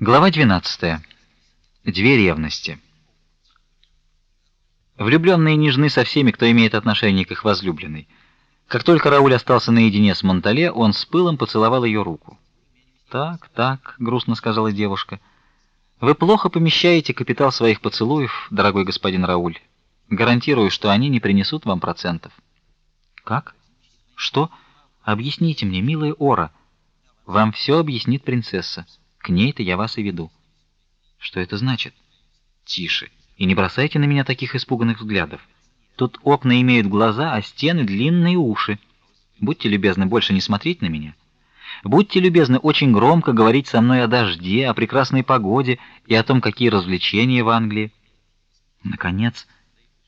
Глава 12. Две ревности. Влюбленные нежны со всеми, кто имеет отношение к их возлюбленной. Как только Рауль остался наедине с Монтале, он с пылом поцеловал ее руку. "Так, так", грустно сказала девушка. "Вы плохо помещаете капитал своих поцелуев, дорогой господин Рауль. Гарантирую, что они не принесут вам процентов". "Как? Что? Объясните мне, милая Ора. Вам все объяснит принцесса". К ней-то я вас и веду. Что это значит? Тише. И не бросайте на меня таких испуганных взглядов. Тут окна имеют глаза, а стены длинные уши. Будьте любезны больше не смотреть на меня. Будьте любезны очень громко говорить со мной о дожде, о прекрасной погоде и о том, какие развлечения в Англии. Наконец,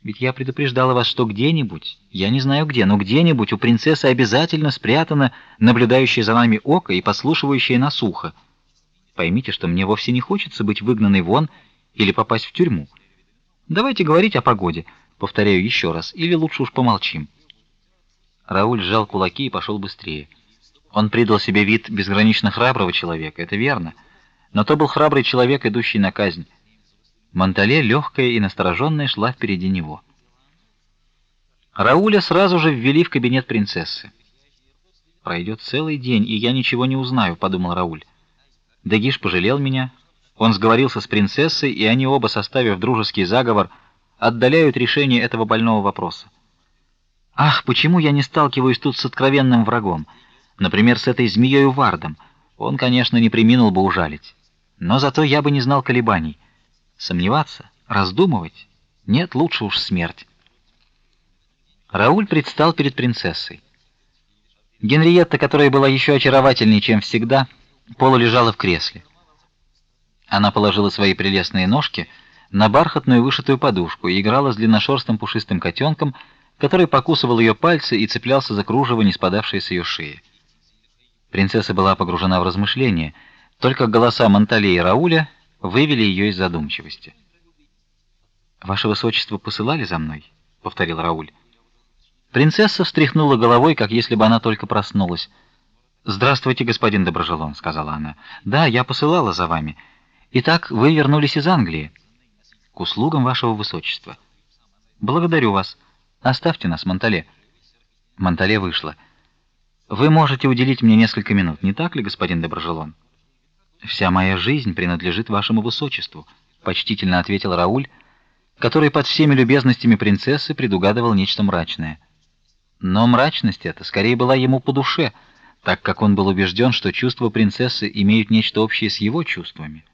ведь я предупреждала вас, что где-нибудь, я не знаю где, но где-нибудь у принцессы обязательно спрятано наблюдающее за нами око и послушивающее нас ухо. Поймите, что мне вовсе не хочется быть выгнанной вон или попасть в тюрьму. Давайте говорить о погоде, повторяю еще раз, или лучше уж помолчим. Рауль сжал кулаки и пошел быстрее. Он придал себе вид безгранично храброго человека, это верно, но то был храбрый человек, идущий на казнь. Монтале, легкая и настороженная, шла впереди него. Рауля сразу же ввели в кабинет принцессы. Пройдет целый день, и я ничего не узнаю, подумал Рауль. Дагиш пожалел меня. Он сговорился с принцессой, и они оба, составив дружеский заговор, отдаляют решение этого больного вопроса. Ах, почему я не сталкиваюсь тут с откровенным врагом, например, с этой змеей Вардом? Он, конечно, не преминул бы ужалить, но зато я бы не знал колебаний. Сомневаться, раздумывать нет, лучше уж смерть. Рауль предстал перед принцессой. Генриетта, которая была еще очаровательнее, чем всегда, полулежала в кресле. Она положила свои прелестные ножки на бархатную вышитую подушку и играла с длинношерстным пушистым котенком, который покусывал ее пальцы и цеплялся за кружево, не спадавшее с ее шеи. Принцесса была погружена в размышления, только голоса Монтале и Рауля вывели ее из задумчивости. Ваше высочество посылали за мной, повторил Рауль. Принцесса встряхнула головой, как если бы она только проснулась. Здравствуйте, господин Доброжелон, сказала она. Да, я посылала за вами. Итак, вы вернулись из Англии. К услугам вашего высочества. Благодарю вас. Оставьте нас, Монтале. Монтале вышла. Вы можете уделить мне несколько минут, не так ли, господин Доброжелон? Вся моя жизнь принадлежит вашему высочеству, почтительно ответил Рауль, который под всеми любезностями принцессы предугадывал нечто мрачное. Но мрачность эта скорее была ему по душе так как он был убежден, что чувства принцессы имеют нечто общее с его чувствами.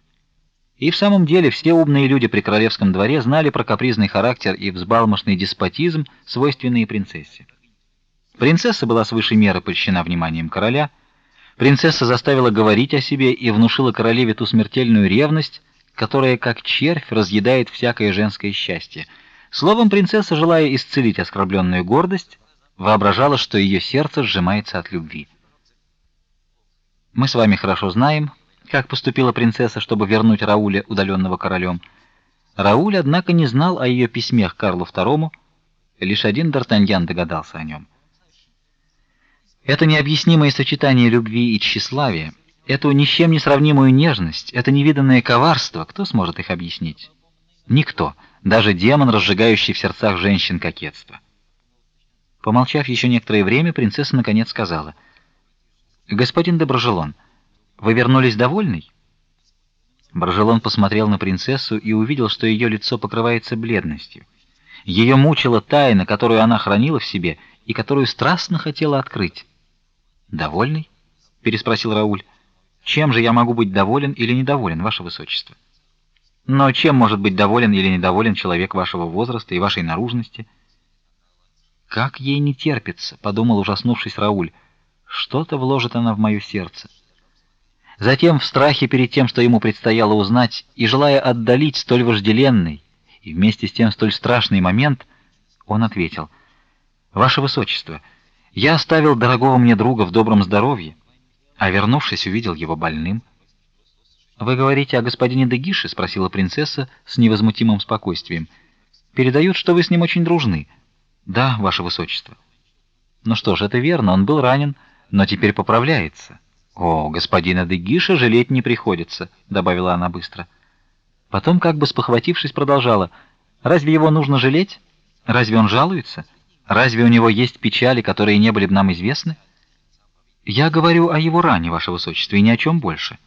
И в самом деле все умные люди при королевском дворе знали про капризный характер и взбалмошный деспотизм, свойственные принцессе. Принцесса была свыше меры польщена вниманием короля. Принцесса заставила говорить о себе и внушила королеве ту смертельную ревность, которая как червь разъедает всякое женское счастье. Словом, принцесса, желая исцелить оскорбленную гордость, воображала, что ее сердце сжимается от любви. Мы с вами хорошо знаем, как поступила принцесса, чтобы вернуть Рауля, удаленного королем. Рауль, однако, не знал о ее письме к Карлу II, лишь один Д'Артаньян догадался о нем. Это необъяснимое сочетание любви и тщеславия, эту ни с чем не сравнимую нежность, это невиданное коварство, кто сможет их объяснить? Никто, даже демон, разжигающий в сердцах женщин кокетство. Помолчав еще некоторое время, принцесса наконец сказала: Господин Доброжелон, вы вернулись довольный? Брожелон посмотрел на принцессу и увидел, что ее лицо покрывается бледностью. Ее мучила тайна, которую она хранила в себе и которую страстно хотела открыть. Довольный? переспросил Рауль. Чем же я могу быть доволен или недоволен, ваше высочество? Но чем может быть доволен или недоволен человек вашего возраста и вашей наружности? Как ей не терпится, подумал ужаснувшись Рауль. Что-то вложит она в мое сердце. Затем в страхе перед тем, что ему предстояло узнать, и желая отдалить столь вожделенный и вместе с тем столь страшный момент, он ответил: "Ваше высочество, я оставил дорогого мне друга в добром здоровье, а вернувшись, увидел его больным". Вы говорите о господине Дегише, спросила принцесса с невозмутимым спокойствием. Передают, что вы с ним очень дружны. Да, ваше высочество. Ну что ж, это верно, он был ранен но теперь поправляется. О, господина Дегиша жалеть не приходится, добавила она быстро. Потом, как бы спохватившись, продолжала: Разве его нужно жалеть? Разве он жалуется? Разве у него есть печали, которые не были бы нам известны? Я говорю о его ране, ваше высочество, и ни о чем больше.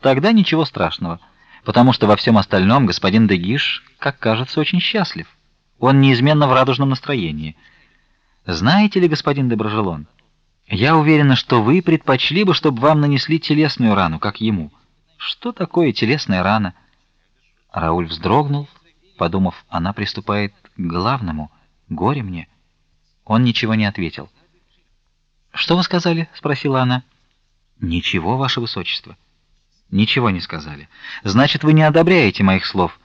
Тогда ничего страшного, потому что во всем остальном господин Дегиш, как кажется, очень счастлив. Он неизменно в радужном настроении. Знаете ли, господин Доброжелон, я уверена, что вы предпочли бы, чтобы вам нанесли телесную рану, как ему. Что такое телесная рана? Рауль вздрогнул, подумав, она приступает к главному горе мне. Он ничего не ответил. Что вы сказали? спросила она. Ничего, ваше высочество. Ничего не сказали. Значит, вы не одобряете моих слов.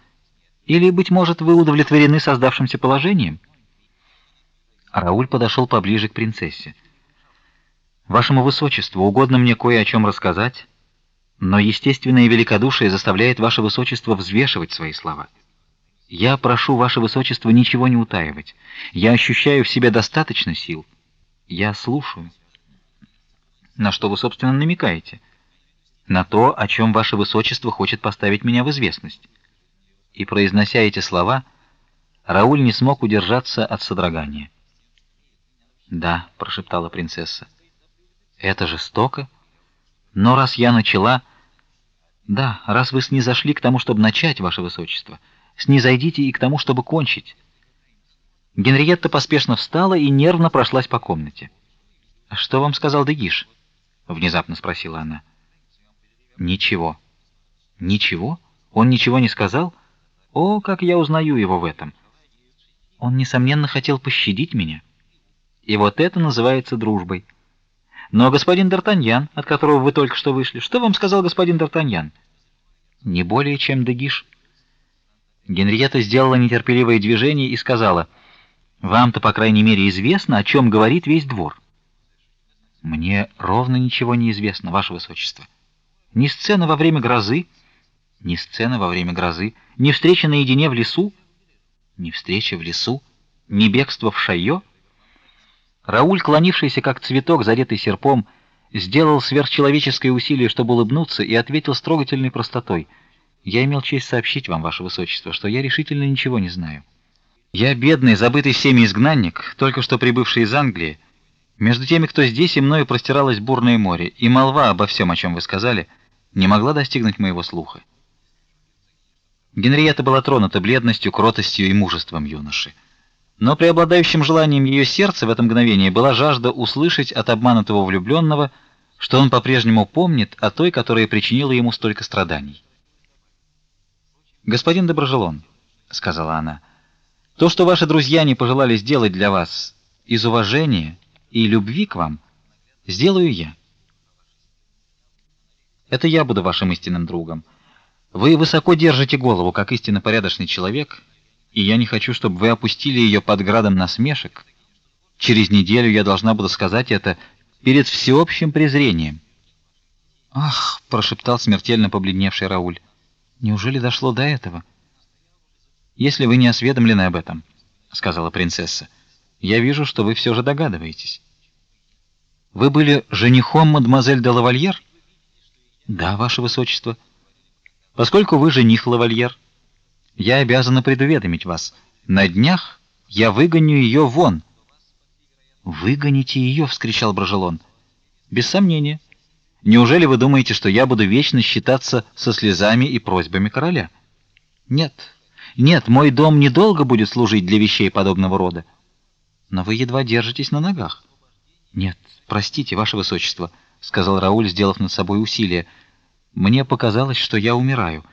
Или быть может, вы удовлетворены создавшимся положением? Рауль подошел поближе к принцессе. Вашему высочеству угодно мне кое о чем рассказать, но естественное великодушие заставляет ваше высочество взвешивать свои слова. Я прошу ваше высочество ничего не утаивать. Я ощущаю в себе достаточно сил. Я слушаю. На что вы собственно намекаете? На то, о чем ваше высочество хочет поставить меня в известность. И произнося эти слова, Рауль не смог удержаться от содрогания. "Да", прошептала принцесса. Это жестоко. Но раз я начала, да, раз вы снизошли к тому, чтобы начать, ваше высочество, снизойдите и к тому, чтобы кончить. Генриетта поспешно встала и нервно прошлась по комнате. Что вам сказал Дегиш? внезапно спросила она. Ничего. Ничего? Он ничего не сказал? О, как я узнаю его в этом. Он несомненно хотел пощадить меня. И вот это называется дружбой. Но господин Д'Артаньян, от которого вы только что вышли, что вам сказал господин Д'Артаньян? Не более, чем Дегиш. Генриетта сделала нетерпеливое движение и сказала: "Вам-то, по крайней мере, известно, о чем говорит весь двор". Мне ровно ничего не известно, ваше высочество. Ни сцена во время грозы, ни сцена во время грозы, ни встреча наедине в лесу, ни встреча в лесу, ни бегство в Шайо. Рауль, клонившийся как цветок, задетый серпом, сделал сверхчеловеческое усилие, чтобы улыбнуться, и ответил с трогательной простотой: "Я имел честь сообщить вам, ваше высочество, что я решительно ничего не знаю. Я бедный, забытый всеми изгнанник, только что прибывший из Англии. Между теми, кто здесь, и мною простиралось бурное море, и молва обо всем, о чем вы сказали, не могла достигнуть моего слуха". Генриетта была тронута бледностью, кротостью и мужеством юноши. Но преобладающим желанием ее сердца в это мгновение была жажда услышать от обманутого влюбленного, что он по-прежнему помнит о той, которая причинила ему столько страданий. Господин Доброжелон, сказала она. То, что ваши друзья не пожелали сделать для вас из уважения и любви к вам, сделаю я. Это я буду вашим истинным другом. Вы высоко держите голову, как истинно порядочный человек, и я не хочу, чтобы вы опустили ее под градом насмешек. Через неделю я должна буду сказать это перед всеобщим презрением. Ах, прошептал смертельно побледневший Рауль. Неужели дошло до этого? Если вы не осведомлены об этом, сказала принцесса. Я вижу, что вы все же догадываетесь. Вы были женихом мадемуазель де Лавальер? Да, ваше высочество. Поскольку вы жених Лавальер, я обязана предуведомить вас. На днях я выгоню ее вон. Выгоните ее, вскричал Брожелон. Без сомнения. Неужели вы думаете, что я буду вечно считаться со слезами и просьбами короля? Нет. Нет, мой дом недолго будет служить для вещей подобного рода. Но вы едва держитесь на ногах. Нет, простите, ваше высочество, сказал Рауль, сделав над собой усилие. Мне показалось, что я умираю.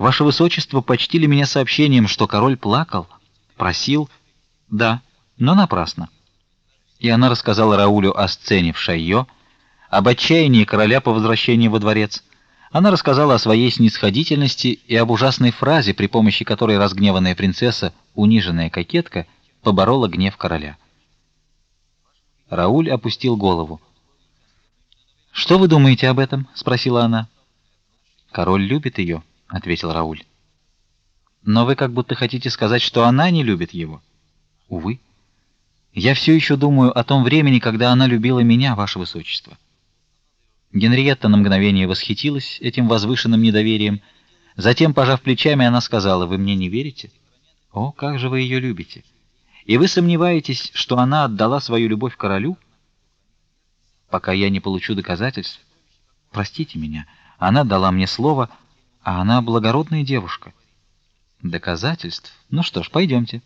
Ваше высочество почтили меня сообщением, что король плакал, просил, да, но напрасно. И она рассказала Раулю о сцене в Шайо, об отчаянии короля по возвращении во дворец. Она рассказала о своей снисходительности и об ужасной фразе, при помощи которой разгневанная принцесса, униженная кокетка, поборола гнев короля. Рауль опустил голову. Что вы думаете об этом? спросила она. Король любит ее ответил Рауль. Но вы как будто хотите сказать, что она не любит его. Увы. Я все еще думаю о том времени, когда она любила меня, ваше высочество. Генриетта на мгновение восхитилась этим возвышенным недоверием. Затем, пожав плечами, она сказала: "Вы мне не верите? О, как же вы ее любите! И вы сомневаетесь, что она отдала свою любовь королю? Пока я не получу доказательств, простите меня. Она дала мне слово, а она благородная девушка. Доказательств? Ну что ж, пойдемте.